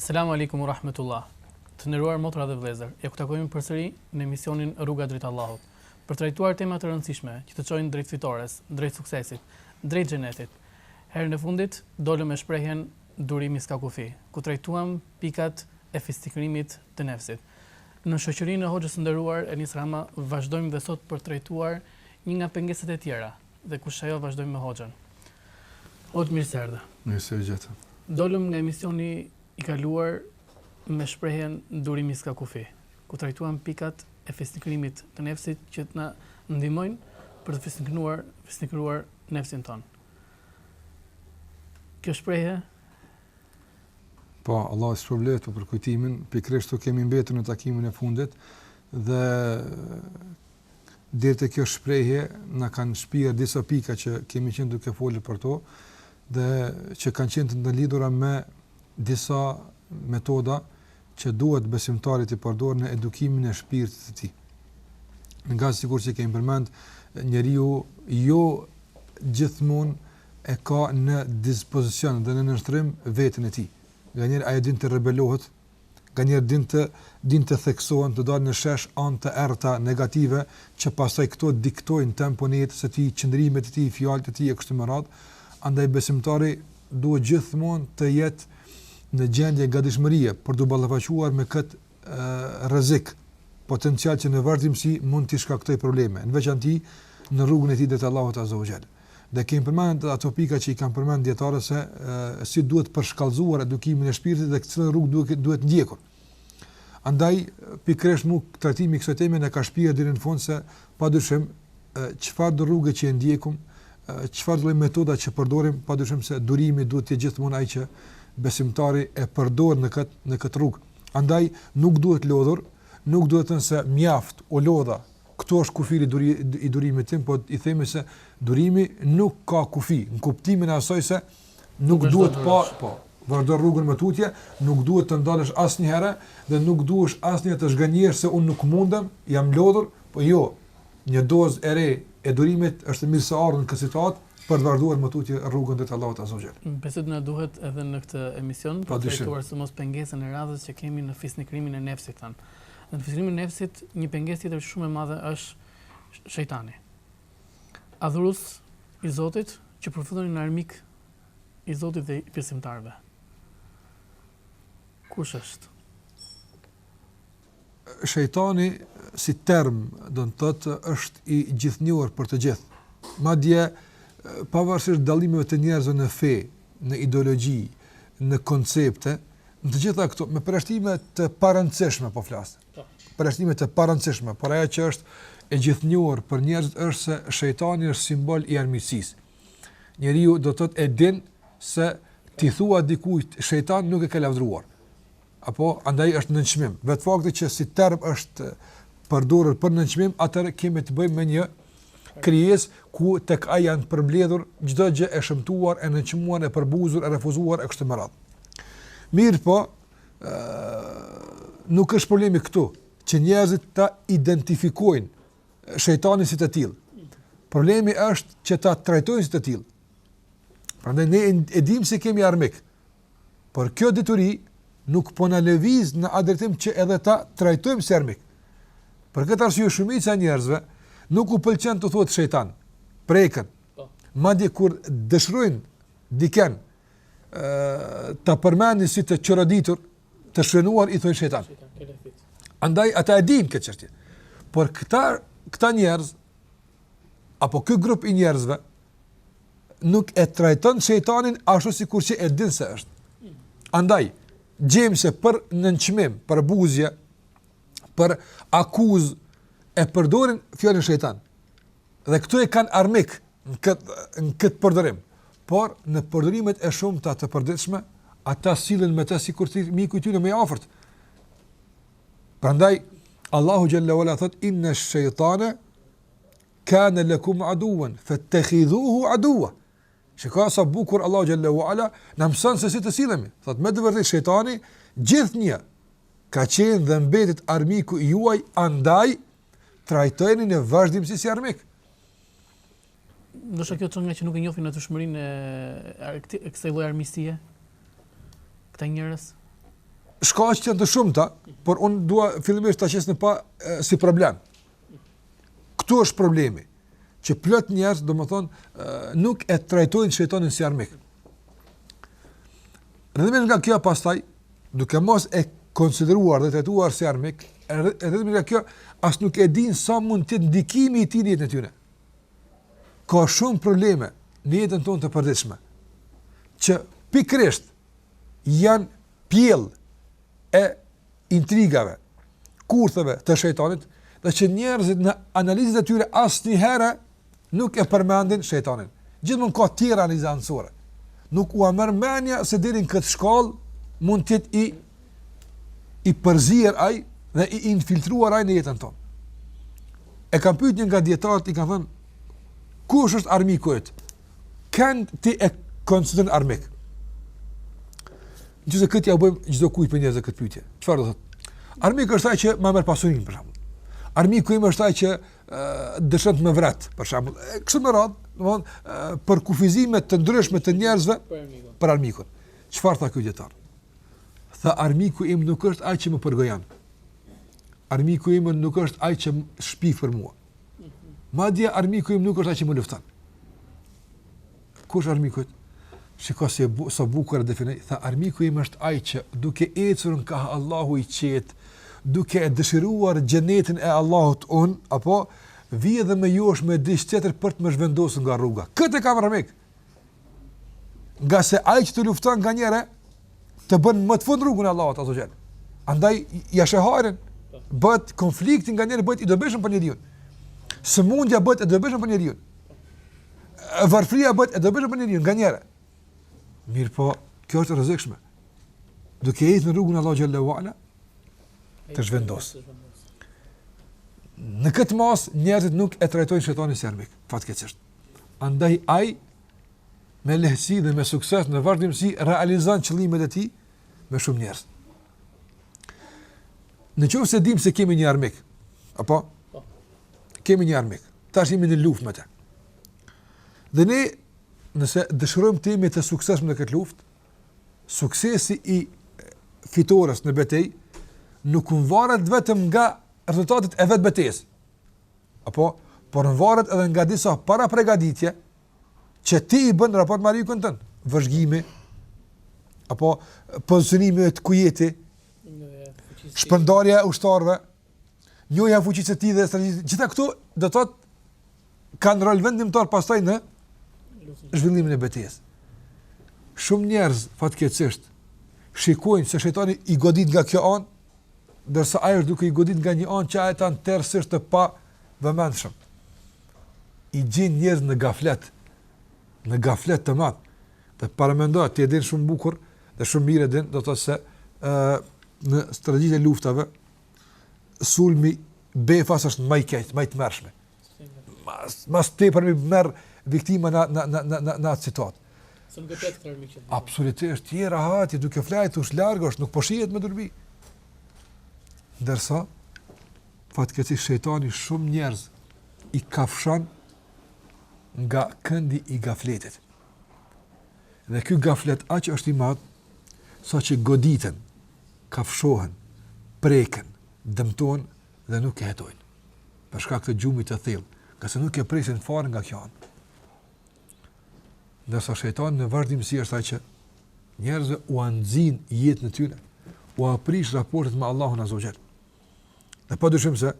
Selamu alejkum u rahmetullah. Të nderuar motra dhe vëllezër, u takojmë përsëri në emisionin Rruga drejt Allahut, për të trajtuar tema të rëndësishme që të çojnë drejt fitores, drejt suksesit, drejt xhenetit. Herën e fundit dolëm me shprehjen durimi s'ka kufi, ku trajtuam pikat e fisnikërimit të nefsit. Në shoqërinë e hoxhës së nderuar Enis Rama vazhdojmë dhe sot për të trajtuar një nga pengesat e tjera dhe kush është ajo vazhdojmë me hoxhën. Hoxhë mirë se erdhe. Mirë se u gjeta. Dolëm nga emisioni i kaluar me shprehjen durimi s'ka kufi, ku trajtuam pikat e fisnikërimit të nefsit që të na ndihmojnë për të fisnikënuar, fisnikëruar nefsin tonë. Kjo shprehje Po, Allahu të shpërbleftë për kujtimin, pikërisht aty kemi mbetur në takimin e fundit dhe deri te kjo shprehje na kanë shpjerë disa pika që kemi qenë duke folur për to dhe që kanë qenë të ndërlidhura me disa metoda që duhet besimtari t'i përdorë në edukimin e shpirtit të tij. Ngase sikur që kemi përmend, njeriu jo gjithmonë e ka në dispozicion dhe në nënshtrim veten e tij. Nganjëherë ajo din të rebelohet Nganjëherë din të din të theksohen të dalin në shesh anë të errëta, negative, që pastaj këto diktojnë tempon e jetës së tij, qëndrimet e tij, fjalët e tij e kështu me radhë. Andaj besimtari duhet gjithmonë të jetë në gjendje gatishmërie për t'u ballafaquar me këtë rrezik potencial që në vazhdimësi mund t'i shkaktojë probleme, në veçanti në rrugën e tij drejt Allahut azza wa jall. Dhe kemi përmend ato pika që i kanë përmend dietarët se si duhet përshkallëzuar edukimin e shpirtit dhe cilën rrugë duhet duhet ndjekur. Andaj pikërisht mu trajtimi i kësaj teme na ka shpjerë deri në fund se padyshim çfarëdo rruge që e ndjekim, çfarëdo metode që përdorim, padyshim se durimi duhet të jetë gjithmonë ai që besimtari e përdor në këtë në këtë rrugë. Andaj nuk duhet lodhur, nuk duhet thënë se mjaft u lodha, Ky është kufiri duri i durimit tim, po i themi se durimi nuk ka kufi, në kuptimin e asaj se nuk duhet pa, po, vazhdo rrugën më tutje, nuk duhet të ndalesh asnjëherë dhe nuk duhesh asnjëherë të zhgënjesh se unë nuk mundem, jam lodhur, po jo. Një dozë e re e durimit është e mirëseardhur në këtë situatë për të vazhduar më tutje rrugën drejt Allahut azza wa jall. Besoj të na duhet edhe në këtë emision për të trajtuar sidomos pengesën e radhës që kemi në fisnikërimin e nefsit tonë. Në fisnikërimin e nefsit, një pengesë tjetër shumë e madhe është shejtani. Adhurues i Zotit që përfundoi në armik i Zotit dhe i besimtarëve. Kush është? Shejtani si term do të thotë është i gjithnjohur për të gjithë. Madje pavarësisht dallimeve të njerëzve në fe, në ideologji, në koncepte, në të gjitha këto, me përjashtime të parëndësishme po flas. Përjashtime të parëndësishme, por ajo që është e gjithnjohur për njerëzit është se shejtani është simbol i armiqësisë. Njeriu do të thotë e din se t'i thuash dikujt shejtan nuk e ka lavdruar. Apo, andaj është nënçmim. Vetë fakti që si term është përdorur për nënçmim, atëherë kemi të bëjmë me një krijesë ku tek ai janë përmbledhur çdo gjë e shëmtuar, e nënçmuar, e përbuzur, e refuzuar e kështu me radhë. Mirpo, ë nuk është problemi këtu që njerëzit ta identifikojnë shejtanin si të tillë. Problemi është që ta trajtojnë si të tillë. Prandaj ne e dimë se kemi armik, Por kjo dituri nuk po na lëviz në atë drejtim që edhe ta trajtojmë si armik. Për këtë arsye shumica e njerëzve nuk u pëlqen t'u thuhet shejtan. Prekën. Po. Madje kur dëshirojnë diken ë ta përmendin si të çoroditur, të shënuar i thonë shejtan. Andaj ata e dinë këtë çështje. Por këta këta njerëz apo ky grup i njerëzve nuk e trajton shejtanin ashtu sikur që e din se është. Andaj gjejmë se për nënçmim, përbuzje, për akuzë e përdorin fjalën shejtan. Dhe këtu e kanë armik në këtë në këtë përdorim. Por në përdorimet e shumta të përditshme, ata sillen me të sikur të ishte miku i tyre më i afërt. Prandaj Allahu xhalla wala thot inne shejtane kane lekum aduven fettehidhuhu aduva. Shikoj sa bukur Allahu xhalla wala na mëson se si të sillemi. Thot me të vërtetë shejtani gjithnjë ka qenë dhe mbetet armiku juaj, andaj trajtojeni në vazhdimësi si armik. Ndoshta kjo vjen nga që nuk e njohin natyrshmërinë e kësaj lloj armiqësie. Këta njerëz shkaqet janë të shumta, por un dua fillimisht ta qes në pah, si problem. Ktu është problemi që plot njerëz, domethën, nuk e trajtojnë shejtanin si armik. Rrjedhim nga kjo pastaj, duke mos e konsideruar dhe trajtuar si armik, rrjedhim nga kjo as nuk e din sa mund të jetë ndikimi i tij në jetën e tyre. ka shumë probleme në jetën tonë të përditshme, që pikërisht janë pjellë e intrigave, kurtheve të shejtanit, dhe që njerëzit në analizat e tyre asnjëherë nuk e përmendin shejtanin. Gjithmon ka tjera analiza anësore. Nuk ua merr mendja se deri në këtë shkallë mund të jetë i i përzier dhe i infiltruar ai në jetën tonë. E kam pyet një nga dietarët i kam thënë kush është armiku yt? Kën ti e konsideron armik? Nëse këtë ja bëjmë çdokujt prej njerëzve këtë pyetje. Çfarë do thotë? Armiku është ai që më merr pasurinë për shembull. Armiku im është ai që dëshon të më vret për shembull. Kështu me radh, domthonë përkufizime të ndryshme të njerëzve për armikun. Çfarë tha ky dietar? Tha armiku im nuk është ai që më përgojon. Armiku im nuk është ai që shpif për mua. Madje armiku im nuk është ai që më lufton. Kush armiku? Shiko se bu, sa bukur e definoi. Tha armiku im është ai që duke ecur unë ka Allahu i qet, duke e dëshiruar xhenetin e Allahut un, apo vjen dhe më josh me diç tjetër për të më zhvendosur nga rruga. Këtë kam armik. Ngase ai që të lufton nganjëherë, të bën më të fort në rrugën e Allahut azze ve xhel. Andaj ja sheh hajrin bëhet konflikti nganjëherë bëhet i dobishëm për njeriu. Sëmundja bëhet e dobishme për njeriu. Varfria bëhet e dobishme për njeriun nganjëherë. Mirëpo, kjo është rrezikshme. Duke ecë në rrugën e Allahut xhelle ve ala, të zhvendos. Në këtë masë njerëzit nuk e trajtojnë shejtanin si armik, fatkeqësisht. Andaj ai me lehtësi dhe me sukses në vazhdimësi realizon qëllimet e tij me shumë njerëz. Në qoftë se dim se kemi një armik, apo? Po. Kemi një armik, tash jemi në luft me te. Dhe ne, nëse dëshirojm të jemi të suksesshëm në këtë luft, suksesi i fitores në betej, nuk nvaret vetëm nga rezultatit e vetë betejës. Apo, por nvaret edhe nga disa parapregaditje, që ti i bën në raport me armikun tënd, vëzhgimi, apo pozicionimi vet kujdesi, shpërndarja e ushtarve, njohja e fuqisë së tij dhe strategjisë, gjitha këto do të thotë kanë rol vendimtar pastaj në zhvillimin e betejës. Shumë njerëz, fatkeqësisht, shikojnë se shejtani i godit nga kjo anë, Ndërsa ai është duke i godit nga një anë që ata janë tërësisht të pavëmendshëm. I gjen njerëzit në gaflet, në gaflet të madh. Dhe paramendo ti e din shumë bukur dhe shumë mirë e din, do të thotë se ë në strategjitë e luftave sulmi befas është më i keq, më i tmerrshëm. Më, më së tepërmi merr viktima në, në, në, në, në, në atë situatë. Së më këtë të rëmi këtë Absolutisht, ti je rahat, je duke fjetur, është larg, është nuk po shihet po me dyrbi. Ndërsa, fatkeqësisht shejtani shumë njerëz i kafshon nga këndi i gafletit. Dhe ky gaflet aq është i madh, saqë goditen, kafshohen, preken, dëmtohen dhe nuk e hetojnë për shkak të gjumit të thellë, ngase nuk e presin fare nga kjo anë. Ndërsa shejtani në vazhdimësi është ai që njerëzve ua nxin jetën e tyre, ua prish raportet me Allahun Azza wa Jall. Dhe pa dyshim se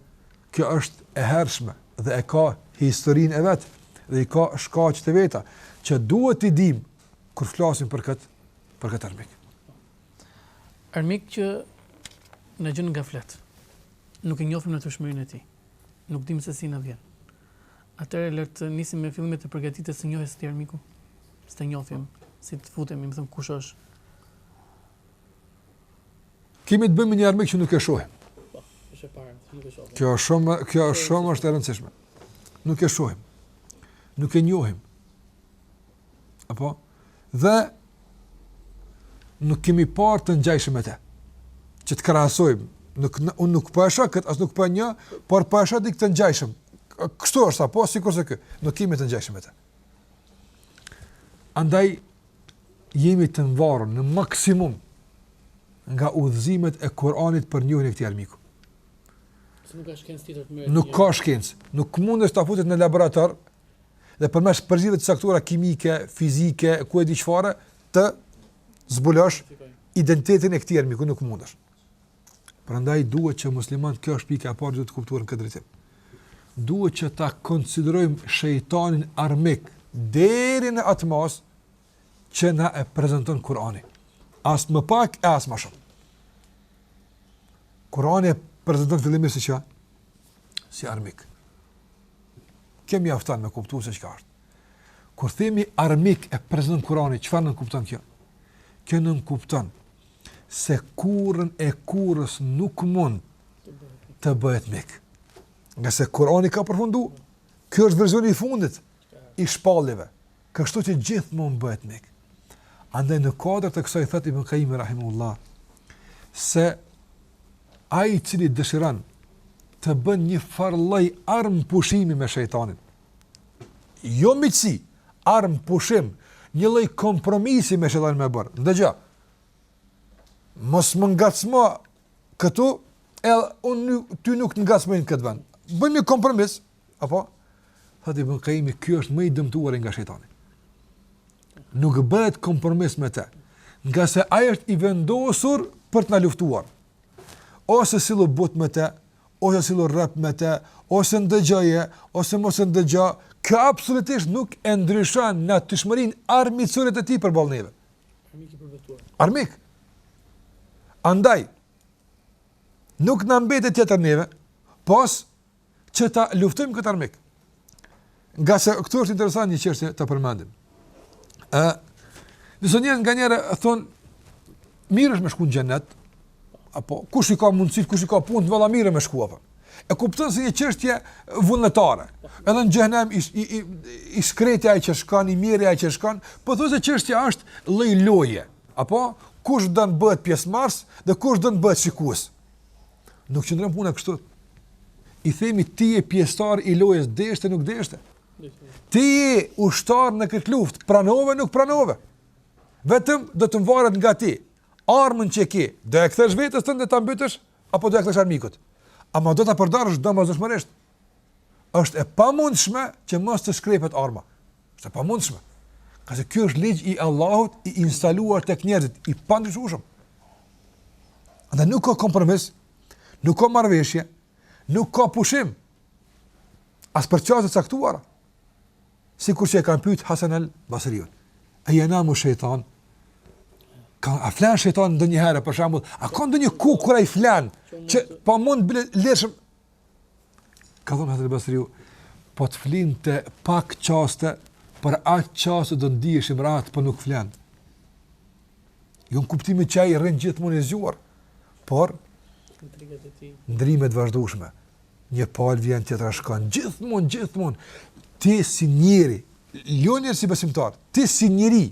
kjo është e hershme dhe e ka historinë e vet dhe i ka shkaqet e veta që duhet t'i dimë kur flasim për këtë për këtë armik. Armik që na gjen në gaflet, nuk e njofim natyrshmërinë e tij, nuk dimë se si na vjen. Atëherë le të nisim me fillimet e përgatitës së njohes të armiku, së të njofim, si të futem, me thënë kush është. Kemi të bëjmë me një armik që nuk e shohim. Po, kjo është shumë, kjo është shumë është e rëndësishme. Nuk e shohim. Nuk e njohim. Apo? Dhe nuk kemi parë të ngjajshëm me të. Që të krahasojmë, nuk unë nuk po e shoh këtë, as nuk po e njoh, por po e shoh dikë të ngjajshëm. Kështu është apo sikurse ky, nuk kemi të ngjajshëm me të. Andaj jemi të mvarur në maksimum nga udhëzimet e Kur'anit për njohjen e këtij armiku. Nuk ka shkencë tjetër të më. Nuk ka shkencë, nuk mundesh ta futësh në laborator, dhe përmes përzierjeve të caktuara kimike, fizike, ku e di çfarë, të zbulosh identitetin e këtij armiku nuk mundesh. Prandaj duhet që muslimani kjo është pika e parë duhet të kuptojë në këtë drejtim. Duhet që ta konsiderojmë shejtanin armik deri në atë masë që na e prezanton Kurani. As më pak e as më shumë. Kurani e prezanton fillimisht si çka? Si armik. Kjo mjafton me kuptu se çka është. Kur themi armik e prezanton Kurani, çfarë nënkupton kjo? Kjo nënkupton se kurrën e kurrës nuk mund të bëhet mik. Ngase Kurani ka përfundu, kjo është versioni i fundit, i shpalljeve, kështu që gjithë s'mund bëhet mik. Andaj në kuadër të kësaj thotë Ibn Qayyim rahimullah se ai i cili dëshiron të bën një farë lloj armëpushimi me shejtanin. Jo miqësi, armëpushim, një lloj kompromisi me shejtanin me bërë. Ndëgjo. Mos më ngacmo këtu, edhe unë ty nuk të ngacmoj në këtë vend. Bëjmë një kompromis, Apo thotë Ibn Kajim, ky është më i dëmtuari nga shejtani. Nuk bëhet kompromis me të, nga se ai është i vendosur për të na luftuar. Ose sillu but me të, ose sillu rreptë me të, ose ndëgjoje, ose mos e ndëgjo, kjo absolutisht nuk e ndryshon natyrshmërinë armiqësore të tij përballë neve. Armik i përbetuar. Armik. Andaj, nuk na mbetet tjetër neve, pos që ta luftojmë këtë armik. Nga se këtu është interesant një çështje të përmendim. Ë, nëse një nga njerëzit thonë mirë është me shku në xhenet, apo kush i ka mundësi, kush i ka punë, vallahi mirë me shku apo. E kupton se një çështje vullnetare. Edhe në xhehenem i i i, i shkreti ai që shkon i mirë ai që shkon, po thuajse çështja është lloj loje. Apo kush do të bëhet pjesëmarrës dhe kush do të bëhet shikues. Nuk qëndron puna kështu. I themi ti je pjesëtar i lojës, deshte nuk deshte. Ti je ushtar në këtë luftë, pranove nuk pranove. Vetëm do të mvaret nga ti. Armën që ke, do ia kthesh vetes tënde ta mbytësh apo do ia kthesh armikut? Ama do ta përdorësh domosdoshmërisht. Do është e pamundshme që mos të shkrepet arma. Është e pamundshme. Nga se kjo është ligj i Allahut i instaluar tek njerëzit, i pandryshueshëm. Dhe nuk ka kompromis, nuk ka marrëveshje, nuk ka pushim. As për çaste të caktuara. Sikur që e kanë pyet Hasan al Basriun. A jenamu shejtan. A flan shejtan ndonjëherë për shembull, a ka ndonjë kohë kur ai flen që po mund lëshëm Ka thënë Hasan al-Basriu, po të flinte pak çaste, për ato çaste do të ndiheshim rahat, po nuk flen. Jo në kuptimin që ai rri gjithmonë i zgjuar, por ndërrimet e tij, ndërrimet e vazhdueshme. Një palë vjen tjetra shkon, gjithmonë, gjithmonë ti si njeri, jo njeri si besimtar, ti si njeri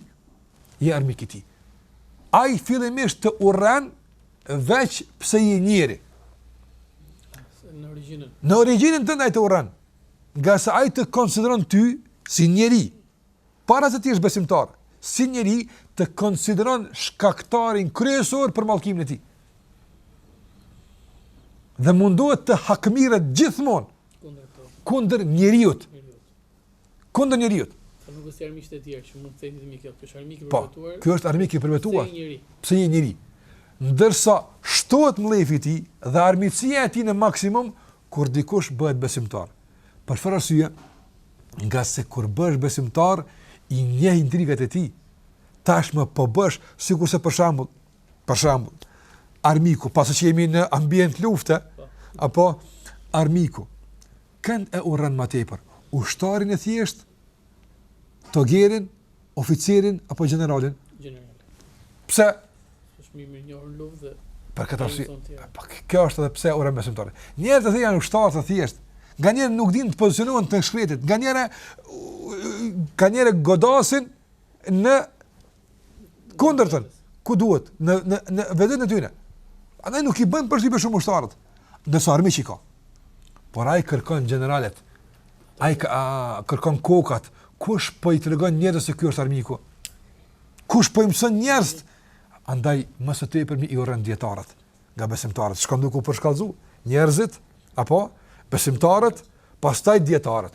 je armik i tij. Ai fillimisht të urren veç pse je njeri. Në origjinën. Në origjinën tënde ai të urren. Nga se ai të konsideron ty si njeri. Para se të jesh besimtar, si njeri të konsideron shkaktarin kryesor për mallkimin e tij. Dhe mundohet të hakmiret gjithmonë kundër njeriut. kundër njeriut. Po nuk është armiqtë e tjerë që mund të themi themi kjo, kjo është armik i po, përbetuar. Po, ky është armik i përbetuar. Pse je njeri? Pse je njeri? Ndërsa shtohet mllefi i tij dhe armiqësia e tij në maksimum kur dikush bëhet besimtar. Për çfarë arsye? Nga se kur bësh besimtar i njeh intrigat e tij. Tashmë po bësh sikurse për shembull, për shembull, armiku, pasi që jemi në ambient lufte, apo armiku Kënd e urren më tepër, ushtarin e thjeshtë, togerin, oficerin apo gjeneralin? Gjeneralin. Pse? Është më i mirënjohur në luftë dhe për këtë arsye. Po kjo është edhe pse urren besimtarët. Njerëzit e thjeshtë janë ushtarë të thjeshtë. Nganjëherë nuk din të pozicionohen të shkretët, nganjëherë, kanjëherë godasin në Kundërtën, ku duhet në në në veten e tyre. Andaj nuk i bën përshtypje shumë ushtarët. Edhe pse armiq i ka. Por ai kërkon gjeneralët. Ai kërkon kokat. Kush po i tregon njerëzit se ky është armiku? Kush po i mëson njerëzit? Andaj më së tepërmi i urren dietarët nga besimtarët. Shkon duke u përshkallzu njerëzit apo besimtarët, pastaj dietarët.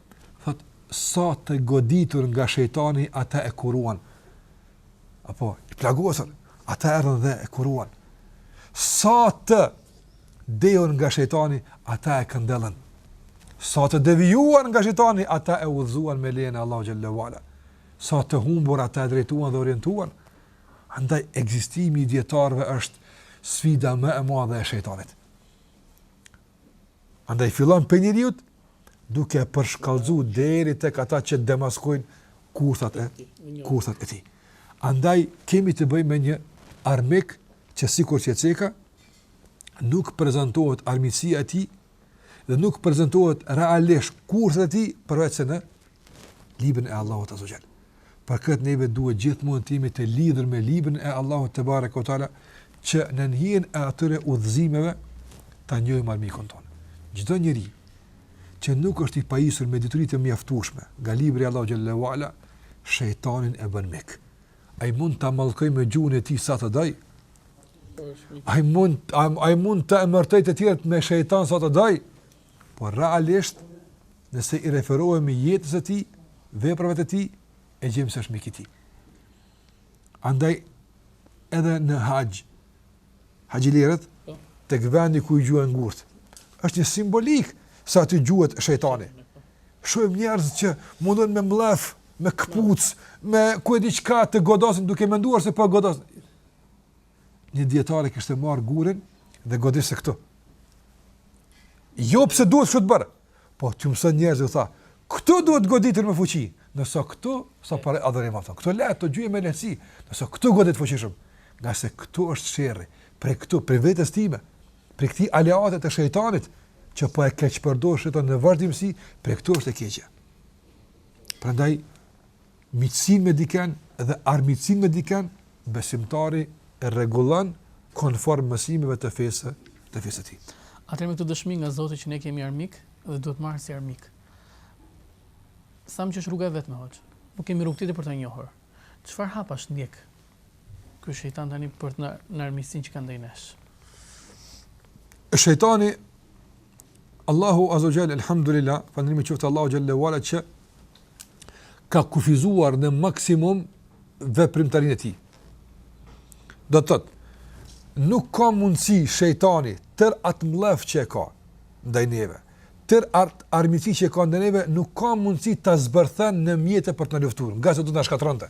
Thotë, sa të goditur nga shejtani, ata e kuruan. Apo, i plagosur, ata erdhën dhe e kuruan. Sa të dehur nga shejtani, ata e këndellën. Sa të devijuar nga shejtani, ata e udhëzuan me lejën e Allahu xhel-le ue ala. Sa të humbur ata e drejtuan dhe orientuan. Andaj ekzistimi i dietarëve është sfida më e madhe e shejtanit. Andaj fillon prej njeriut duke përshkallëzu deri tek ata që demaskojnë kurthat e kurthat e tij. Andaj kemi të bëjmë me një armik që sikurse ceka nuk prezantohet armiqësia e tij dhe nuk prezantohet realisht kurthat e tij përveçse në librin e Allahut azze ue xhel. Për këtë neve duhet gjithmonë të jemi të lidhur me librin e Allahut tebareke ve teala që nën hijen e atyre udhëzimeve ta njohim armikun tonë. Çdo njeri që nuk është i pajisur me dituri të mjaftueshme nga libri i Allahut xhel-le ue ala, shejtanin e bën mik. Ai mund ta mallkoj me gjuhën e tij sa të doj. Ai mund ai mund t'i emërtoj të tjerët me shejtan sa të doj. Por realisht, nëse i referohemi jetës së tij, veprave të tij, e gjejmë se është mik i tij. Andaj edhe në haxh, haxhilerët po, tek vendi ku i gjuajnë gurët. Është një simbolikë se aty gjuhet shejtani. Shohim njerëz që mundohen me mllef, me këpucë, me ku e di çka të godasin duke menduar se po godasin. një dietar e kishte marrë gurin dhe godiste këtu. Jo pse duhet kështu të bëhet, po t'i mëson njerëzve tha, këtu duhet goditur me fuqi, nëse këtu sa për adhurim ato. Këtu le të gjujë me lehtësi, nëse këtu godit fuqishëm, nga se këtu është sherri, prej këtu prej vetes time, prej këtij aleati të shejtanit që po e keqpërdor shejtani në vazhdimësi, prej këtu është e keqja. Prandaj miqësinë me dikën dhe armiqësinë me dikën, besimtari e rregullon konform mësimeve të fesë, të fesë së tij. Atëherë me këtë dëshmi nga Zoti që ne kemi armik dhe duhet marrë si armik. Thamë që është rruga e vetme, hoxhë. Nuk kemi rrugë tjetër për ta njohur. Çfarë hapash ndjek? Ky shejtan tani për tërë armiqsin që ka ndaj nesh. Shejtani Allahu azze ue xhel alhamdulillah, falënderimi qoftë Allahut xhele ue ala që ka kufizuar në maksimum veprimtarinë e tij. Do të thotë, nuk ka mundësi shejtani tër atë mllef që e ka ndaj neve, tër atë armiqësi që e ka ndaj neve, nuk ka mundësi ta zbërthen në mjete për të na luftuar, ngase do të na shkatërronte.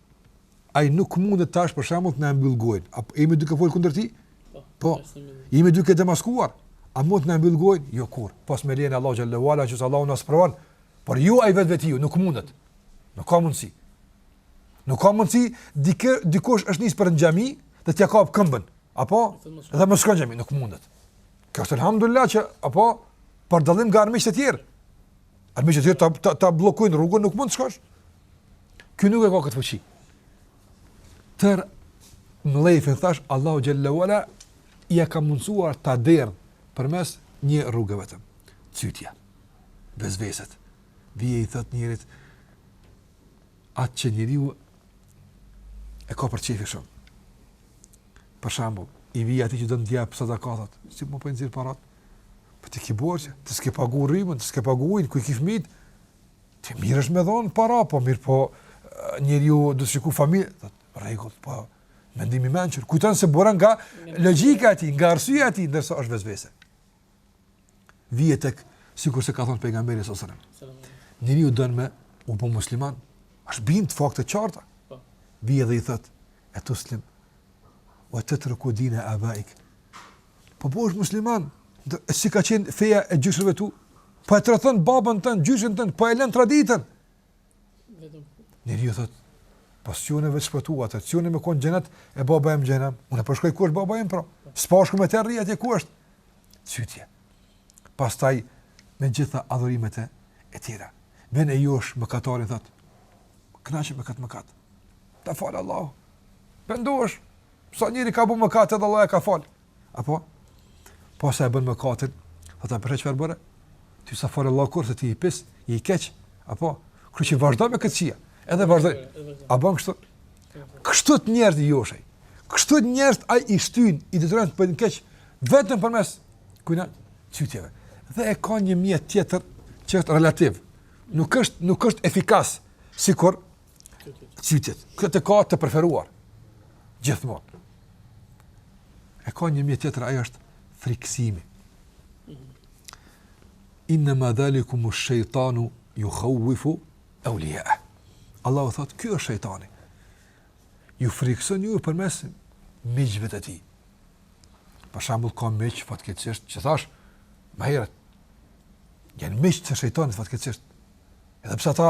ai nuk mundet tash për shembull të na mbyll gojën. A jemi duke folur kundër tij? Po. po. Jemi duke demaskuar. A mund të na mbyll gojën? Jo kurrë. Pos me lejen e Allahut xhele ue ala që Allahu na sprovon. Por jo ai vetvetiu nuk mundet. Nuk ka mundsi. Nuk ka mundsi dikë dikush është nis për në xhami dhe t'ia kap këmbën. Apo, dhe mos shkon n'xhami, nuk mundet. Kjo është alhamdulillah që apo për dallim nga armiqtë e tjerë. Armiqtë e tjerë ta ta, ta bllokojnë rrugën, nuk mund të shkosh. Ky nuk e ka këtë fuqi. Tër mllefin thash Allahu xhele ue ala ia ka mundsuar ta derdh përmes një rruge vetëm. Cytja. Vesveset. Vjen i thot njeriut atë që njeriu e ka për qejfi shumë. Për shembull, i vjen atij që do të ndajë sadaka thot, si më po nxjerr parat? Po ti ke borxh, ti s'ke paguar rrymën, ti s'ke paguar, ku i ke fëmit? Ti mirë është me dhonë para, po mirë po njeriu duhet të shikojë familjen, dhe në rregull, po mendimi menjëherë, kujton se buron nga logjika e tij, nga arsyeja e tij, ndërsa është vesvese. Vjen tek, sikurse ka thonë pejgamberi sal-lem, njeriu don me u bo musliman, është bindë fakte të qarta, po. vjen dhe i thotë, etuslimu ue tetruku dine abaik, Po po bëhesh musliman, si ka qenë feja e gjyshërve të tu? Po e tradhton babën tënd, gjyshin tënd, po e lën traditën. Njeriu thotë, po s'çon unë me shpëtu ata, s'çon unë me konë n'xhenet e baba im n'xhehenem. Unë po shkoj ku është baba im pra, së bashku me të rri atje ku është. Cytje. Pastaj, me gjitha adhurimet e, e tjera. Vjen e josh mëkatarin thotë, kënaqu me këtë mëkat. Ta fal Allah, pendohesh, Sa njëri ka bërë mëkat edhe Allah e ka falë. Apo po sa e bën mëkatin, do ta bësh çfarë bëre? Ty s'ta fal Allahu kurse ti i pis, i keq. Apo kurgjë vazhdo me këtë gjë? Edhe vazhdo. A bën kështu? Kështu te njerëzit i josh ai. Kështu te njerëzit ai i shtyn, i detyron të bëjnë keq vetëm përmes këtyre cytjeve. Dhe e ka një mjet tjetër që është relativ. Nuk është nuk është efikas sikur Cytjet. Këtë e ka të preferuar. Gjithmonë. E ka një mjet tjetër, ajo është frikësimi. Innema dhalikumush-shejtanu juhavvifu evlijaehu. Allahu thotë, kjo është shejtani. Ju frikëson ju përmes miqve të tij. Për shembull, ka miq, fatkeqësisht, që thashë, ma herët, janë miq të shejtanit, fatkeqësisht. Edhe pse ta,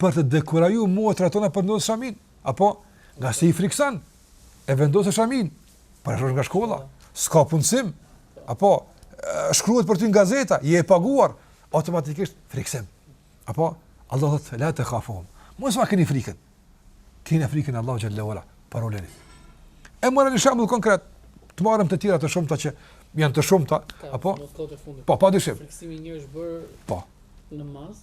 për t'i dekuraju motrat tona për vendosë shaminë, apo ngase i frikson, e vendose shaminë, përzë nga shkolla, s'ka punësim, apo shkruhet për ty në gazeta, je e paguar, automatikisht friksim. Apo, Allahu thotë, la tehafuhum, mos ua keni frikën, keni frikën Allahu xhel-le ve ala, po u leni. E mora një shembull konkret, të marrim të tjera të shumta që janë të shumta, apo? Po, pa dyshim. Friksimi një është bërë po. Namaz,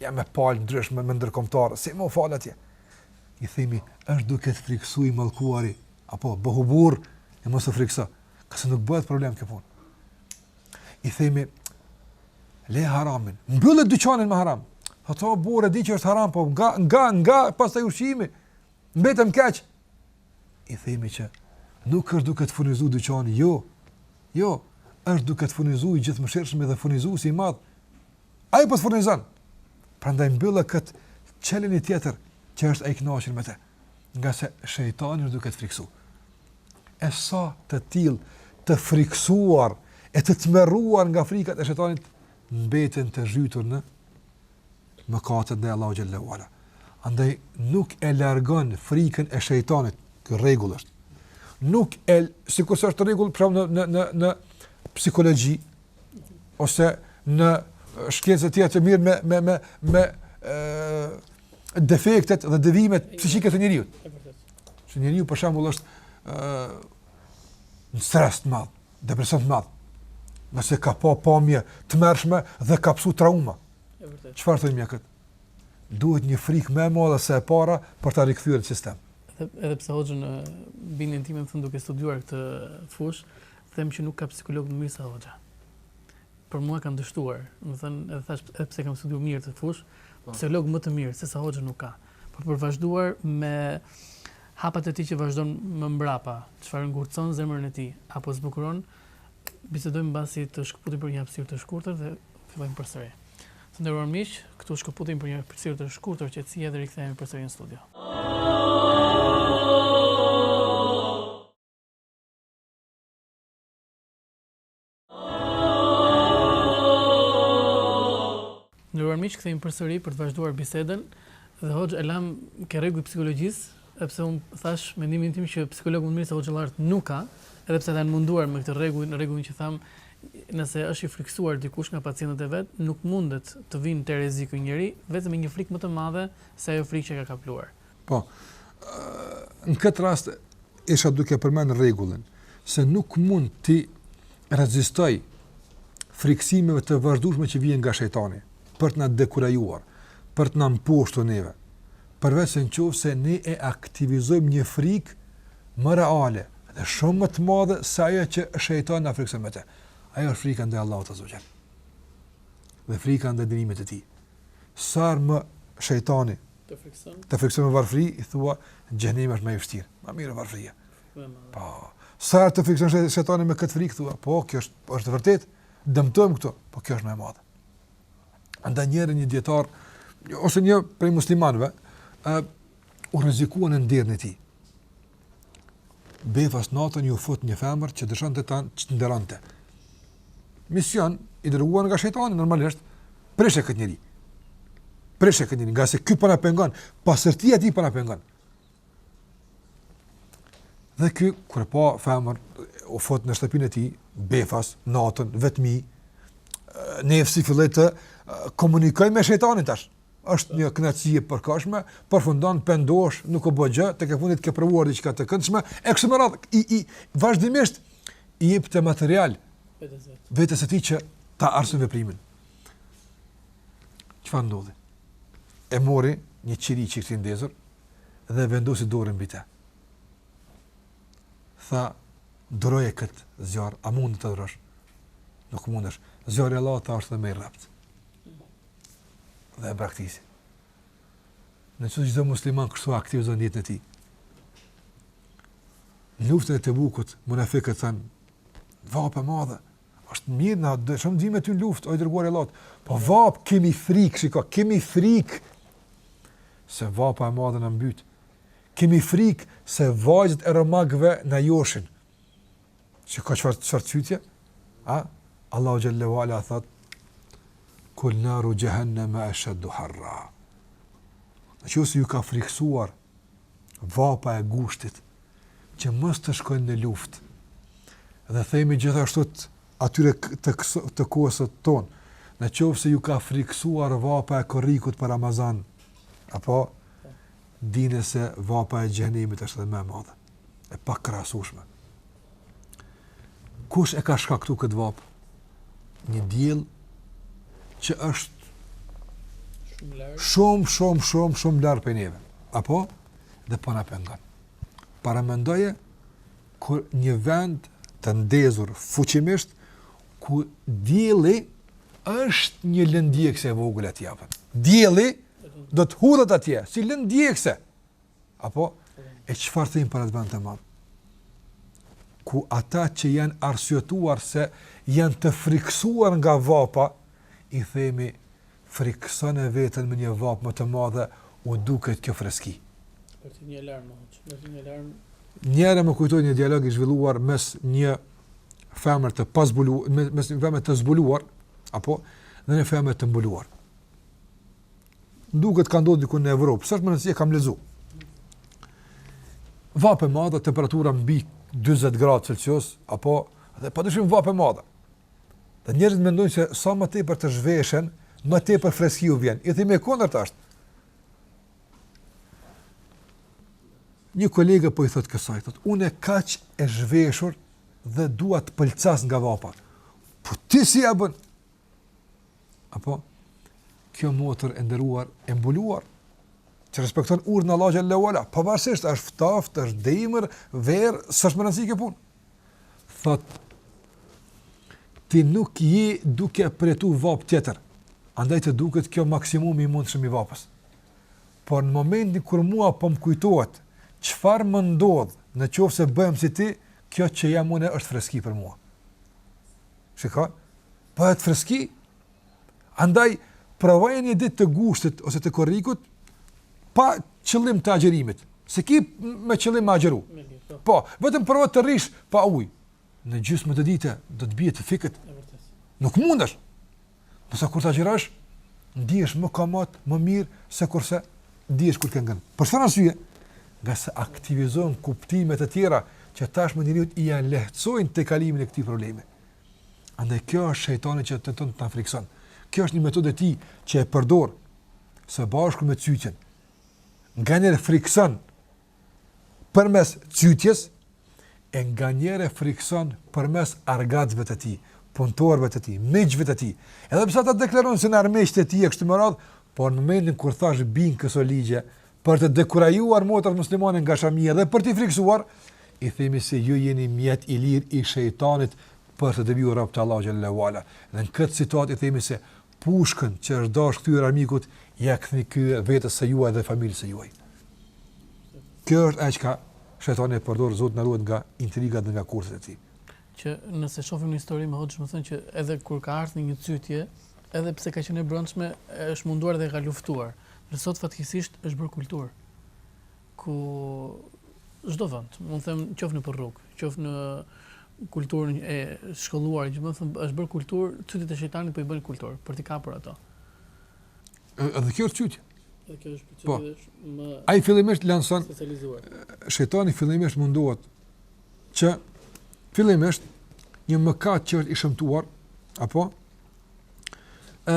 Jam me palë të ndryshme me ndërkombëtarë, s'i mund falë atje. I themi, është duke të friksu i mallkuari, apo bëhu burrë, e mos u frikso. Ngase nuk bëhet problem kjo punë. I themi, lëre haramin, mbylle dyqanin me haram. Thotë po burrë, e di që është haram, po nga, nga, nga, pastaj ushqimi, mbetëm keq. I themi që nuk është duke të furnizu dyqani, jo, jo, është duke të furnizu i Gjithëmëshirshmi dhe Furnizuesi i madh, Ai po të furnizon. Prandaj mbylle kët çele një tjetër që është ai kënaqur me të. Ngase shejtani është duke të friksu. E sa të tillë të friksuar e të tmerruar nga frikat e shejtanit mbeten të zhytur në mëkate ndaj Allahut xhel-le ve ala. Andaj nuk e largon frikën e shejtanit, ky rregull është. Nuk e sikur është rregull pra në në në në psikologji, ose në shkenca të tjera që merren me me me me ë defektet dhe devijimet psikike te njeriu. Që njeriu për shembull është ë në stres të madh, depresion të madh. Nëse ka pa pamje të tmerrshme dhe ka pësu trauma. Çfarë thonë mjekët? Duhet një frikë më e madhe se e para për ta rikthyer në sistem. Edhe, edhe pse hoxhë në bindjen time me thënë duke studuar këtë fushë, them që nuk ka psikolog më mirë se hoxha. Për mua kanë dështuar, do me thënë, edhe thash edhe pse s'e kam studiu mirë atë fushë, po. psikolog më të mirë se sa hoxha nuk ka. Por për të vazhduar me hapat e tij që vazhdon më mbrapa, çfarë ngurtëson zemrën e tij apo zbukuron, bisedojmë mbasi të shkëputemi për një hapësirë të shkurtër dhe fillojmë përsëri. Të nderuar miq, këtu shkëputemi për një hapësirë të shkurtër që vijon edhe rikthehemi përsëri në studio. Oh, oh, oh, Nderuar miq, kthehemi përsëri për të vazhduar bisedën dhe hoxhë, e lamë ke rregulli i psikologjisë, sepse un thash mendimin tim që psikolog më mirë se hoxhallarët nuk ka, edhe pse janë munduar me këtë rregull, në rregullin që tham, nëse është i frikësuar dikush nga pacientët e vet, nuk mundet të vinë te rreziku njeri vetëm me një frikë më të madhe se ajo frikë që e ka kapluar. Po. Në këtë rast isha duke përmend rregullin se nuk mund t'i rezistojë frikësimeve të vazhdueshme që vijnë nga shejtani për të na dekurajuar, për të na mposhtur neve. Përveç se në qoftë se ne e aktivizojmë një frikë më reale dhe shumë më të madhe se ajo që shejtani na frikson me të. Ajo është frika ndaj Allahut azze ue xhel. Dhe frika ndaj dënimit të tij. sa herë që shejtani të frikson, të frikson me varfëri, i thua xhehenemi është më i vështirë. Më mirë varfëria. Po. Sa herë të frikson shejtani me këtë frikë thua, po kjo është është vërtet, dëmtohemi këtu, po kjo është më e madhe. Andaj njëherë një dijetar ose një prej muslimanëve ë u rrezikua në nderin e tij. Befas natën iu fut një femër që dëshironte ta çnderonte. Mision i dërguar nga shejtani normalisht prishe këtë njeri. Prishe këtë njeri, ngase ky po na pengon, pastërtia e tij po na pengon. Dhe ky kur e pa, femra u fut në shtëpinë e tij, befas natën në vetmi, nefsi filloi të komunikojë me shejtanin tash. është një kënaqësi e përkohshme, përfundon pendohesh, nuk u bë gjë, tek e fundit ke provuar diçka të këndshme, e kështu me radhë, i i vazhdimisht i jep të material vetes, vetes së tij që ta arsyetojë veprimin. Çfarë ndodhi? E mori një qiri që kishte ndezur dhe e vendosi dorën mbi të. Tha, duroje këtë zjarr, a mund ta durosh? Nuk mundesh. Zjarri i Allahut është edhe më i rreptë. dhe e braktisi. Andaj çdo musliman kështu aktivizon jetën e tij. Në luftën e Tebukut, munafikët thanë, vapë e madhe, është mirë, na nxitë në luftë, o i dërguari i Allahut, po vapë kemi frikë, shiko, kemi frikë, se vapa e madhe na mbyt, kemi frikë se vajzat e romakëve na joshin, që ka çfarë çfarë cytje, a Allahu xhallahu ala thot kul naru jahannama ashaddu harra. Në qoftë se ju ka frikësuar vapa e gushtit që mos të shkojnë në luftë. Dhe themi gjithashtu atyre të të kohës tonë, në qoftë se ju ka frikësuar vapa e korrikut për Ramazan, apo dine se vapa e xhehenemit është edhe më e madhe. e pakrahasueshme. Kush e ka shkaktu këtë vapë? Një diell që është shumë, shumë, shumë, shumë larg prej neve. Apo? Dhe po na pengon. Paramendoje, kur një vend të ndezur fuqimisht, ku dielli është një lëndë djegëse e vogël atje. Dielli do të hudhet atje, si lëndë djegëse. Apo, e çfarë themi për atë vend të madh? Ku ata që janë arsyetuar se janë të friksuar nga vapa, i themi, frikësone veten me një vapë më të madhe, u duket kjo freski. Për të një alarm, për të një alarm. Njëra më kujtoi një dialog i zhvilluar mes një femër të pazbuluar, mes një femër të zbuluar apo dhe një femër të mbuluar. Duket ka ndodhur diku në Evropë, s'është me rëndësi e kam lexuar. Vapë e madhe, temperatura mbi 40 gradë Celsius, apo dhe pa dyshim vapë e madhe. Dhe njerëzit mendojnë se sa më tepër të zhveshen, më tepër freski u vjen. I themi e kundërta është. Një kolege po i thotë kësaj, thotë, unë e kaq e zhveshur dhe dua të pëlcas nga vapa. Po ti si ia bën? Apo, kjo motër e nderuar, e mbuluar, që respekton urdhrin e Allahut xhallahu ala, pavarësisht, është ftoftë, është dimër, verë, s'është me rëndësi kjo punë. Thot, ti nuk je duke përjetu vapë tjetër, andaj të duket kjo maksimum i mundshëm i vapës. Por në momentin kur mua po më kujtohet, çfarë më ndodh në qoftë se bëhem si ti, kjo që jam unë është freski për mua. Shiko, bëhet freski. Andaj, provoje një ditë të gushtit ose të korrikut, pa qëllim të agjerimit. S'e ki me qëllim me agjeru. Po, vetëm provo të rrish pa ujë. Në gjysmë të ditës, do të bie të fikët. Nuk mundesh. Nëse kur të agjërosh, ndihesh më komod, më mirë sikurse ndihesh kur ke ngrën. Për çfarë arsye? Ngase aktivizon kuptime të tjera që tashmë njeriut ia lehtësojnë të kalimin e këtij problemi. Andaj kjo është shejtani që tenton të na frikson. Kjo është një metodë e tij që e përdor së bashku me cytjen. Nganjëherë frikson përmes cytjes e nganjëherë frikëson përmes argatëve të tij, punëtorëve të tij, miqve të tij. Edhe pse ata deklaron se janë armiqtë e tij e kështu me radhë, por në momentin kur t'shpallin këso ligje për të dekurajuar motrat muslimane nga shamia dhe për t'i frikësuar, i themi se ju jeni mjet i lirë i shejtanit për të devijuar robtë e Allahut xhele ue ala. Dhe në këtë citat i themi se Pushkën që është dashtë kthyer armikut, ja ktheni vetes suaj dhe familjes suaj. Kjo është ajo çka shejtani e përdor, Zoti na ruajtë nga intrigat dhe nga kurthet e tij. Që nëse shofim në histori more hoxhë, me thënë që edhe kur ka ardhë një cytje, edhe pse ka qenë e brendshme, është munduar dhe ka luftuar. Dhe sot fatkeqësisht është bërë kulturë. ku çdo vend, mund të them qoftë nëpër rrugë, qoftë në kulturën e shkollave, që me thënë, është bërë kulturë, cytjet e shejtanit për po i bënë kulturë, për t'i kapur ato. Edhe kjo është cytje. Edhe kjo është po. Cytje është më... Ai fillimisht lanson... Specializuar. Shejtani fillimisht mundohet që fillimisht një mëkat që është i shëmtuar, apo, e,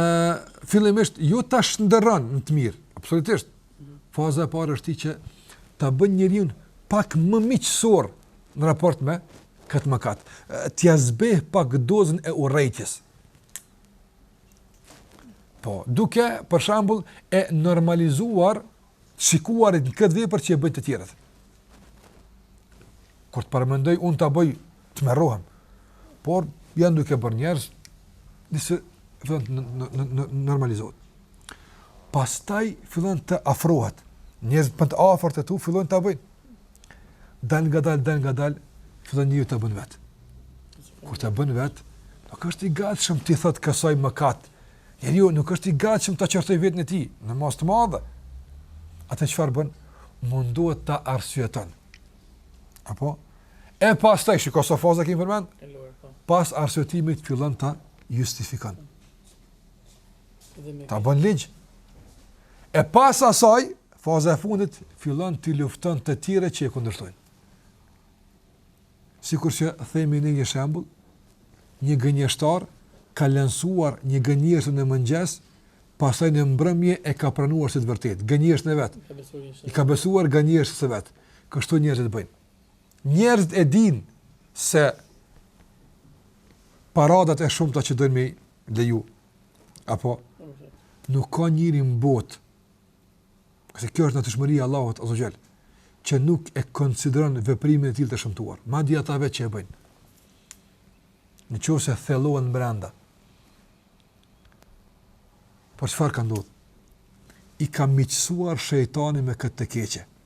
fillimisht ju jo ta shndërron në të mirë, absolutisht, Faza e parë është që ta bën njeriun pak më miqësor në raport me këtë mëkat. T'ja zbeh pak dozën e urrejtjes. Po, duke për shembull e normalizuar të shikuarit në këtë vepër që e bëjnë të tjerët. Kur të paramendoj, unë ta bëj tmerrohem. Por janë duke bërë njerëz disi fillon të në, në, normalizohet. Pastaj fillon të afrohet. Njerëzit për të afërmit e tu fillojnë ta bëjnë. Dal ngadalë, dalngadalë, fillon njeriu ta bën vetë. Kur ta bën vetë, nuk është i gatshëm t'i thotë kësaj mëkat. Njeriu nuk është i gatshëm ta qortojë veten e tij në masë të madhe. Atëherë çfarë bën? Mundohet ta arsyeton. Apo E pastaj, shiko sa faza kemi përmendë? Po. Pas arsyetimit fillon ta justifikon. Ta bën ligj. E pas asaj, faza e fundit fillon t'i lufton të tjerët që e kundërshtojnë. Sikur që themi një shembull, një gënjeshtar ka lansuar një gënjeshtër në mëngjes, pastaj në mbrëmje e ka pranuar si të vërtetë, gënjeshtrën e vet. I ka besuar gënjeshtrës së vet. Kështu njerëzit bëjnë. njerëzit e dinë se paradat e shumta që dojnë me i leju, apo nuk ka njeri në botë, se kjo është natyrshmëri e Allahut azze ue xhel, që nuk e konsideron veprimin e tillë të shëmtuar. Madje ata vetë që e bëjnë. Në qoftë se thellohen brenda. Por çfarë ka ndodhur? I ka miqësuar shejtani me këtë të keqe.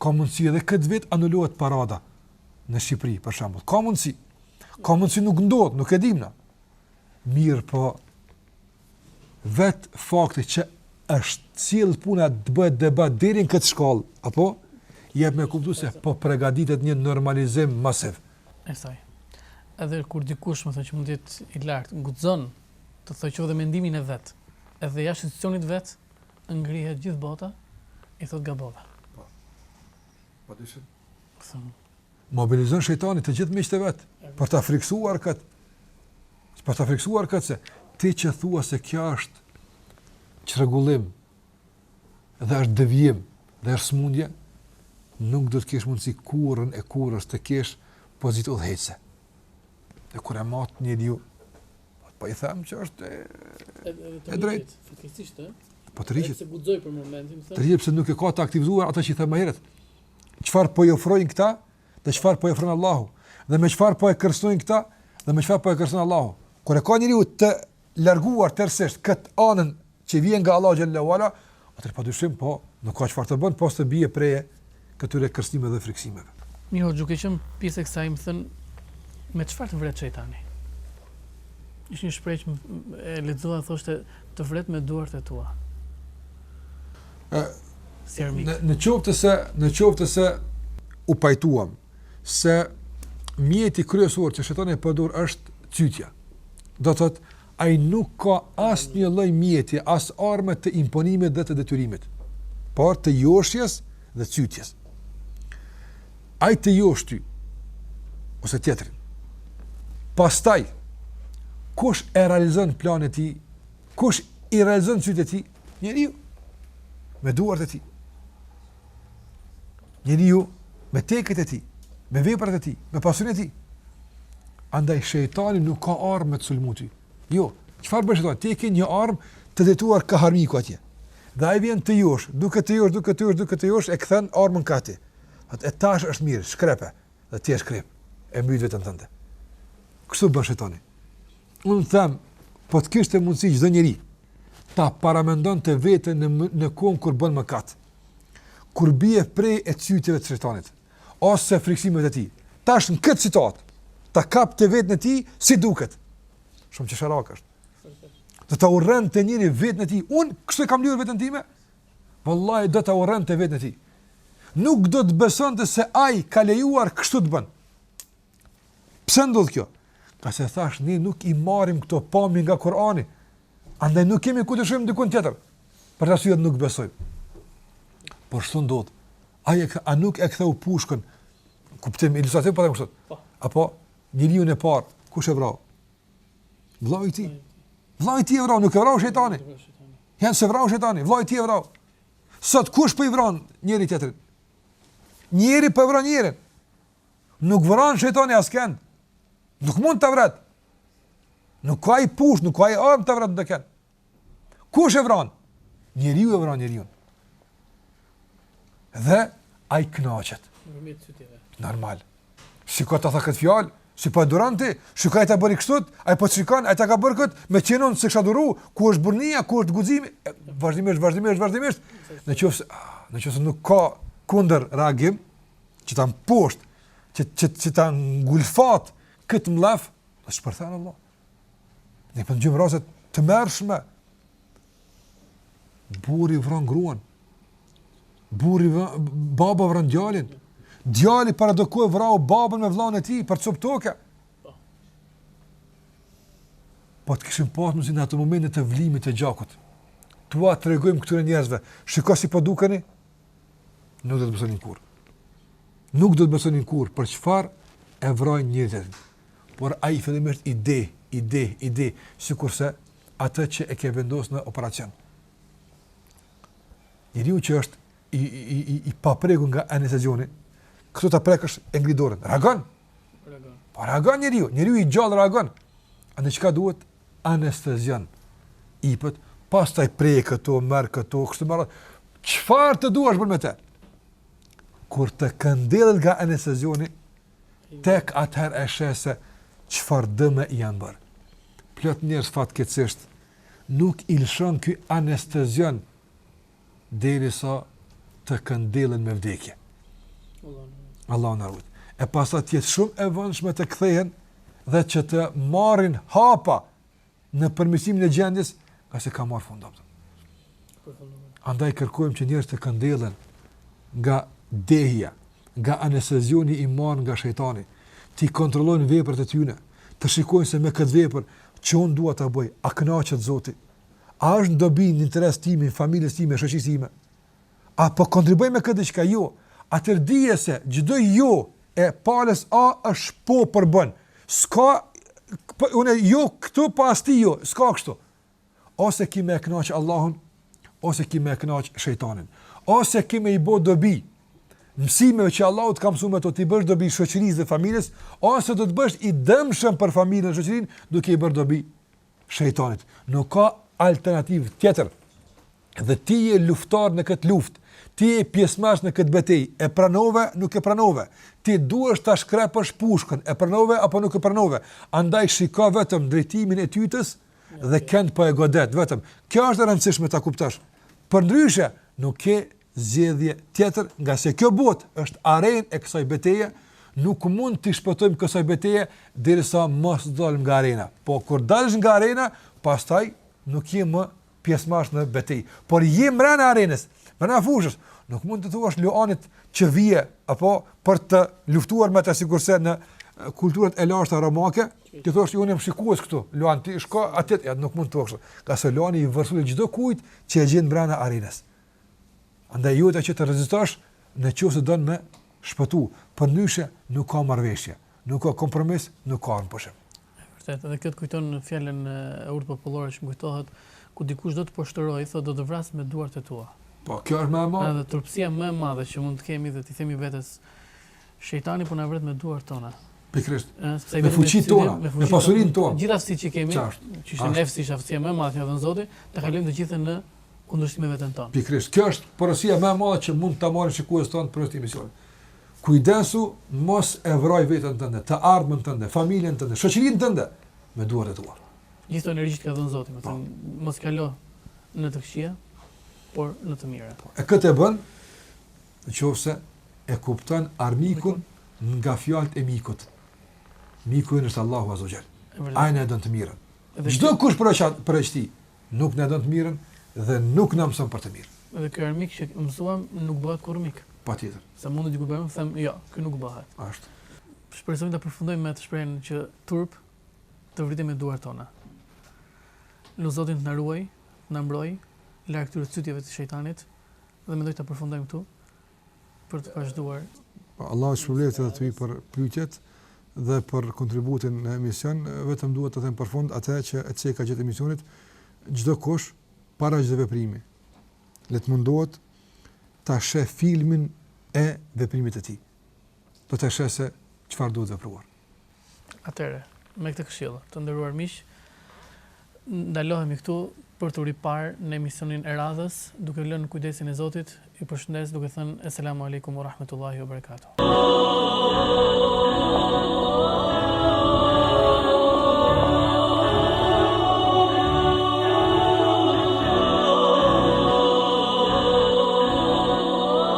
Ka mundësi edhe këtë vit anulohet parada në Shqipëri, për shembull. Ka mundësi. Ka mundësi nuk ndodh, nuk e dimë na. Mirë po, vetë fakti që është sjellë puna të bëhet debat deri në këtë shkallë, apo, jep me kuptu se po pregaditet një normalizim masiv. E saj. Edhe kur dikush, me thënë që mund jetë i lartë, guxon të thotë edhe mendimin e vet, edhe jashtë institucionit vet, Ngrihet gjithë bota, i thotë gabova. Po. Po dishim. Thëm. Mobilizon shejtani të gjithë miqtë e vet për ta friksuar kët. Për ta friksuar kët se ti që thua se kjo është çrregullim dhe është devijim dhe është smundje, nuk do të kesh mundësi kurrën e kurrës të kesh pozitë udhëheqëse. E kur e mat njeriu, po e themi që është e, e drejtë. Fikësisht, ë? Po tërhiqet. Se guxoi për momentin, me thënë. Tërhiqet pse nuk e ka të aktivizuar ato që i thamë më herët. Çfarë po i ofrojnë këta? Dhe çfarë po i ofron Allahu? Dhe me çfarë po e kërcënojnë këta? Dhe me çfarë po e kërcënon Allahu? Kur e ka njeriu të larguar tërësisht këtë anën që vjen nga Allahu xhel-le ue ala, atëherë padyshim po nuk ka çfarë të bën pos të bie prej këtyre kërcënimeve dhe frikësimeve. Mirëpo duke qenë pjesë e kësaj, me thënë, me çfarë të vret shejtani? Ishte një shprehje që e lexova thoshte të vret me duart e tua. Ë si armik. Në, në qoftë se në qoftë se u pajtuam se mjeti kryesor që shejtani e përdor është cytja. Do thotë ai nuk ka asnjë lloj mjeti, as armë të imponimit dhe të detyrimit, por të joshjes dhe cytjes. Ai të josh ty ose tjetrin. Pastaj kush e realizon planin e tij? Kush i realizon cytjet e tij? Njeriu me duart e tij. Njeriu me tekët e tij, me veprat e tij, me pasurinë e tij. Andaj shejtani nuk ka armë të sulmon ty. Jo, çfarë bën ai? Ti ke një armë të drejtuar kah armiku atje. Dhe ai vjen të josh, duke të josh, duke të josh, duke të josh e ta kthen armën kah ti. Thotë tash është mirë, shkrepe. Dhe ti e shkrep. E mbyt veten tënde. Kështu bën shejtani. Unë them, po të kishte mundësi çdo njeri ta paramendonte veten në në kohën kur bën mëkat. Kur bie pre e cytjeve të shejtanit ose friksimeve të tij. Tash në këtë situatë ta kapte veten e tij si duket. Shumë qesharak është. Do ta urrente njeriu veten e tij. Unë kështu e kam lëju veten time. Vallahi do ta urrente veten e tij. Nuk do të besonte se ai ka lejuar kështu të bën. Pse ndodh kjo? Nga se thash, ne nuk i marrim këto pamje nga Kurani, andaj nuk kemi ku të shohim dikun tjetër, për ta s'është nuk besoj. Po çka ndodh, ai, e, ai nuk e ktheu pushkën, kuptim, ilustrativ, po po të kushtoj, po. apo, njeriun e parë, kush e vrau? Vllau i tij, vllau i tij e vrau, nuk e vrau shejtani, ja s'e vrau shejtani, vllau i tij e vrau. Sot, kush po i vran njëri-tjetrin? Njeri po vran njerin, Nuk vran shejtani askend. Nuk mund ta vret. Nuk ka ai pushkë, nuk ka ai armë të vret ndokënd. Kush e vran? Njeriu e vran njeriun. Dhe ai knaqet. Normal. Shiko ta tha këtë fjalë, si po duron ti, shiko ai ta bëri kështu, ai po të shikon, ai ta ka bërë këtë, me qenë un s'e kisha duru, ku është burrnia, ku është guximi, vazhdimisht, vazhdimisht, vazhdimisht, në qoftë se, në qoftë se nuk ka kundër reagim, që ta mposht, që, që, që ta ngulfat këtë mllef, të shpërthen Allah. Ne po ngjojmë raste të tmerrshme, burri vran gruan, burri vran, baba vran djalin, djali para do kohe vrau babën me vllanë e tij, për copë toke. Po të kishim pasë mundësi në ato momente të vlimit të gjakut, t'ua tregojmë këtyre njerëzve, shiko si po dukeni, nuk do të besonin kurrë. Nuk do të besonin kurrë për çfarë e vrajnë njëri-tjetrin. Por ai fillimisht i deh, i deh, i deh, sikurse atë që e ke vendosë në operacion. Njeriu që është i i i i paprekur nga anestezioni, këtu ta prekësh e ngre dorën. Reagon. Reagon. Po reagon njeriu, njeriu i gjallë reagon. E çka duhet? anestezion ipet, pastaj pre këtu, merr këtu, kështu me radhë, çfarë të duash bën me të. Kur të këndellet nga anestezioni, tek atëherë e sheh se çfarë dëme i janë bërë. Plot njerëz fatkeqësisht nuk i lëshon ky anestezion derisa të këndellen me vdekje. Allahu na ruajt. E pastaj do jetë shumë e vonshme të kthehen dhe që të marrin hapa në përmisimin e gjendjes, ngase ka marrë fund ajo. Andaj kërkojmë që njerëzit të këndellen nga dehja, nga anestezioni i marrë nga shejtani, t'i kontrollojnë veprat e tyre, të shikojnë se me këtë vepër që unë dua ta bëj, a kënaqet Zoti? A është në dobi, në interes tim, familjes time, shoqërisë sime? A po kontribuoj me këtë diçka? Jo. Atëherë dije se çdo jo e palës A është po për B-në. S'ka po, unë jo këtu po as aty jo, s'ka kështu. Ose ki me kënaq Allahun, ose ki me kënaq shejtanin. Ose ki me i bë dobi mësimeve që Allahu të ka mësuar me to t'i bësh dobi shoqërisë dhe familjes, ose do të bësh i dëmshëm për familjen e shoqërinë duke i bërë dobi shejtanit. Nuk ka alternativë tjetër. Dhe ti je luftar në këtë luftë, ti je pjesëmarrës në këtë betejë, e pranove, nuk e pranove. Ti duhesh ta shkrepësh pushkën, e pranove apo nuk e pranove. Andaj shiko vetëm drejtimin e tytës dhe kënd po e godet vetëm. Kjo është e rëndësishme ta kuptosh. Përndryshe, nuk ke zgjedhje tjetër, ngase kjo botë është arenë e kësaj beteje, nuk mund t'i shpëtojmë kësaj beteje derisa mos dalim nga arena. Po kur dalësh nga arena, pastaj nuk je më pjesëmarrës në betejë, por je mbrenda arenës, mbrenda fushës. Nuk mund të thuash luanit që vjen apo për të luftuar me të sikurse në kulturën e lashtë romake, t'i thuash unë jam shikues këtu, Luan ti shko atë, ja, nuk mund të thuash. Ngase luani i vërsulet çdokujt që e gjen mbrenda arenës. Andaj jota që të rezistosh në qoftë se don me shpëtu, përndryshe nuk ka marrëveshje, nuk ka kompromis, nuk ka armëpushim. E vërtetë, dhe kjo të kujton një fjalë të urtë popullore që më kujtohet, ku dikush do të poshtërojë, thotë do të vras me duart e tua. Po, kjo është më e madhe. Edhe turpësia më e madhe që mund të kemi dhe t'i themi vetes, shejtani po na vret me duart tona. Pikërisht. Me fuqinë tonë, me pasurinë tonë. Gjithashtu që kemi, që është nefsi, është fuqia më e madhe që na ka dhënë Zoti, ta kalojmë të gjithën në kundërshtim me veten tonë. Pikërisht, kjo është porosia më e madhe që mund ta marrin shikuesit tonë për këtë emision. Kujdesu mos e vroj veten tënde, të ardhmen tënde, familjen tënde, shoqërinë tënde me duart e tua. Gjithë energji të ka dhënë Zoti, më po. thënë, mos kalo në të këqija, por në të mira. Po, e këtë e bën nëse e kupton armikun nga fjalët e mikut. Miku ynë është Allahu Azza wa Jall. Ai na don të mirën. Çdokush përveç tij, nuk na don të mirën dhe nuk na mëson për të mirë. Dhe ky armik që mësuam nuk bëhet kurrë mik. Patjetër. Sa mund të diku bëjmë, them, jo, ky nuk bëhet. Ashtu. Shpresojmë ta përfundojmë me atë shprehjen që turp të vritemi me duart tona. Lus Zotin të na ruaj, të na mbroj larg këtyre cytjeve të shejtanit dhe mendoj ta përfundojmë këtu. për të vazhduar. Allahu të shpërbleftë edhe ty për pyetjet dhe për kontributin në emision. Vetëm dua të them për fund atë që e ceka gjatë emisionit, çdokush para çdo veprimi le të mundohet ta sheh filmin e veprimit të tij. Do të sheh se çfarë duhet vepruar. Atëherë, me këtë këshillë, të nderuar miq, ndalohemi këtu për t'u riparë në emisionin e radhës, duke ju lënë në kujdesin e Zotit, ju përshëndes duke thënë Eselamu Alejkum u Rahmetullahi u Berekatu.